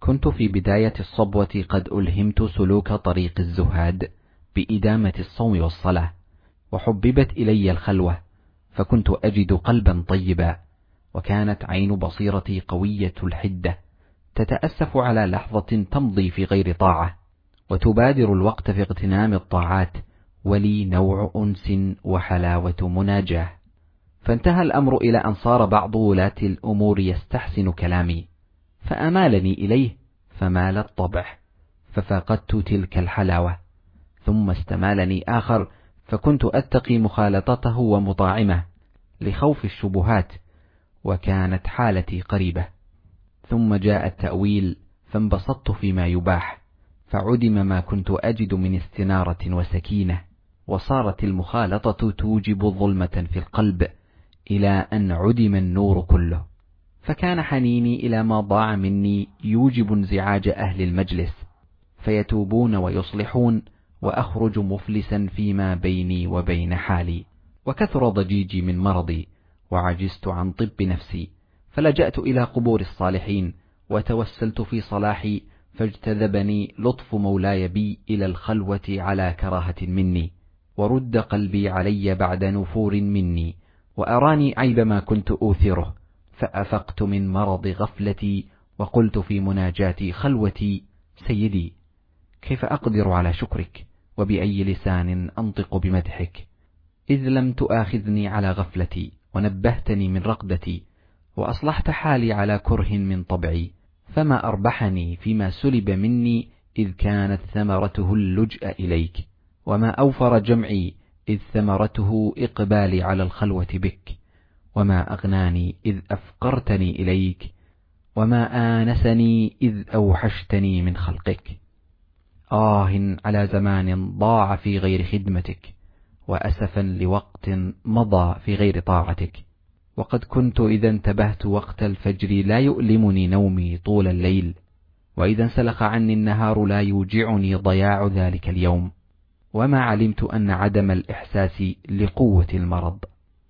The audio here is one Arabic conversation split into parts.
كنت في بداية الصبوة قد ألهمت سلوك طريق الزهاد بإدامة الصوم والصلاة وحببت إلي الخلوة فكنت أجد قلبا طيبا وكانت عين بصيرتي قوية الحدة تتأسف على لحظة تمضي في غير طاعة وتبادر الوقت في اغتنام الطاعات ولي نوع أنس وحلاوة مناجاة. فانتهى الأمر إلى أن صار بعض ولاة الأمور يستحسن كلامي. فأمالني إليه فمال الطبع ففقدت تلك الحلاوة ثم استمالني آخر فكنت أتقي مخالطته ومطاعمه لخوف الشبهات وكانت حالتي قريبة. ثم جاء التأويل فانبسطت فيما يباح فعدم ما كنت أجد من استنارة وسكينة وصارت المخالطة توجب ظلمة في القلب إلى أن عدم النور كله. فكان حنيني إلى ما ضاع مني يوجب انزعاج أهل المجلس فيتوبون ويصلحون وأخرج مفلسا فيما بيني وبين حالي وكثر ضجيجي من مرضي وعجزت عن طب نفسي فلجأت إلى قبور الصالحين وتوسلت في صلاحي فاجتذبني لطف مولاي بي إلى الخلوة على كراهة مني ورد قلبي علي بعد نفور مني وأراني عيب ما كنت أوثره. فأفقت من مرض غفلتي وقلت في مناجاتي خلوتي سيدي كيف أقدر على شكرك؟ وبأي لسان أنطق بمدحك؟ إذ لم تؤاخذني على غفلتي ونبهتني من رقدتي وأصلحت حالي على كره من طبعي فما أربحني فيما سلب مني إذ كانت ثمرته اللجأ إليك وما أوفر جمعي إذ ثمرته إقبالي على الخلوة بك. وما أغناني إذ أفقرتني إليك وما آنسني إذ أوحشتني من خلقك. آه على زمان ضاع في غير خدمتك وأسفا لوقت مضى في غير طاعتك. وقد كنت إذا انتبهت وقت الفجر لا يؤلمني نومي طول الليل وإذا انسلخ عني النهار لا يوجعني ضياع ذلك اليوم. وما علمت أن عدم الإحساس لقوة المرض.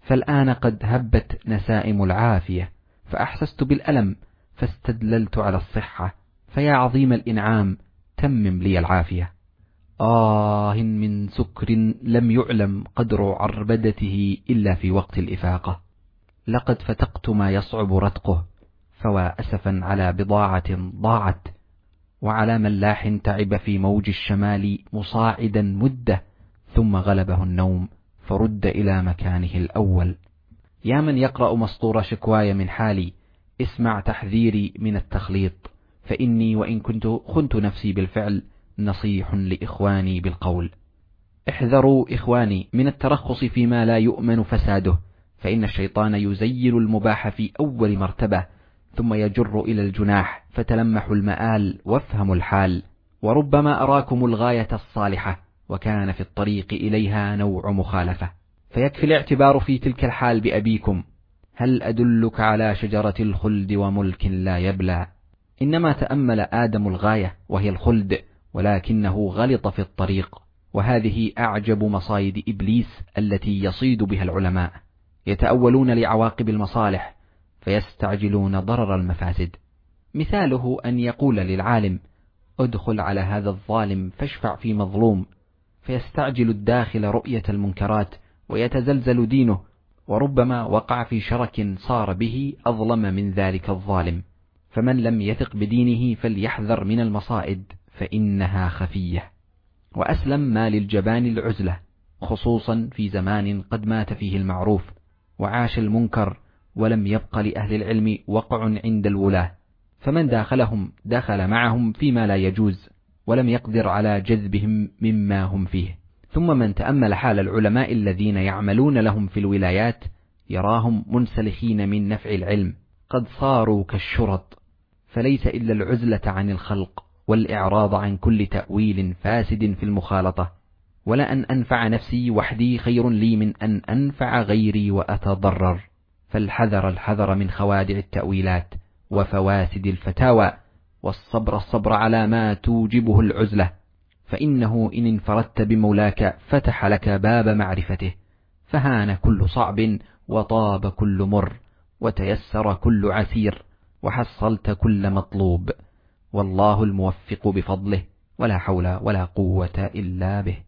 فالآن قد هبت نسائم العافية فأحسست بالألم فاستدللت على الصحة فيا عظيم الإنعام تمم لي العافية. آه من سكر لم يعلم قدر عربدته إلا في وقت الإفاقة. لقد فتقت ما يصعب رتقه فوا أسفا على بضاعة ضاعت وعلى ملاح تعب في موج الشمال مصاعدا مدة ثم غلبه النوم. فرد إلى مكانه الأول. يا من يقرأ مسطور شكواي من حالي اسمع تحذيري من التخليط فإني وإن كنت خنت نفسي بالفعل نصيح لإخواني بالقول. احذروا إخواني من الترخص فيما لا يؤمن فساده فإن الشيطان يزين المباح في أول مرتبة ثم يجر إلى الجناح فتلمحوا المآل وافهموا الحال وربما أراكم الغاية الصالحة. وكان في الطريق إليها نوع مخالفة. فيكفي الاعتبار في تلك الحال بأبيكم. هل أدلك على شجرة الخلد وملك لا يبلى؟ إنما تأمل آدم الغاية وهي الخلد ولكنه غلط في الطريق. وهذه أعجب مصايد إبليس التي يصيد بها العلماء. يتأولون لعواقب المصالح فيستعجلون ضرر المفاسد. مثاله أن يقول للعالم ادخل على هذا الظالم فاشفع في مظلوم. فيستعجل الداخل رؤية المنكرات ويتزلزل دينه وربما وقع في شرك صار به أظلم من ذلك الظالم. فمن لم يثق بدينه فليحذر من المصائد فإنها خفية. وأسلم ما للجبان العزلة خصوصا في زمان قد مات فيه المعروف. وعاش المنكر ولم يبق لأهل العلم وقع عند الولاة. فمن داخلهم دخل معهم فيما لا يجوز. ولم يقدر على جذبهم مما هم فيه. ثم من تأمل حال العلماء الذين يعملون لهم في الولايات يراهم منسلخين من نفع العلم. قد صاروا كالشرط فليس إلا العزلة عن الخلق والإعراض عن كل تأويل فاسد في المخالطة. ولا أن أنفع نفسي وحدي خير لي من أن أنفع غيري وأتضرر. فالحذر الحذر من خوادع التأويلات وفواسد الفتاوى. والصبر الصبر على ما توجبه العزلة فإنه إن انفردت بمولاك فتح لك باب معرفته فهان كل صعب وطاب كل مر وتيسر كل عسير وحصلت كل مطلوب والله الموفق بفضله ولا حول ولا قوة إلا به.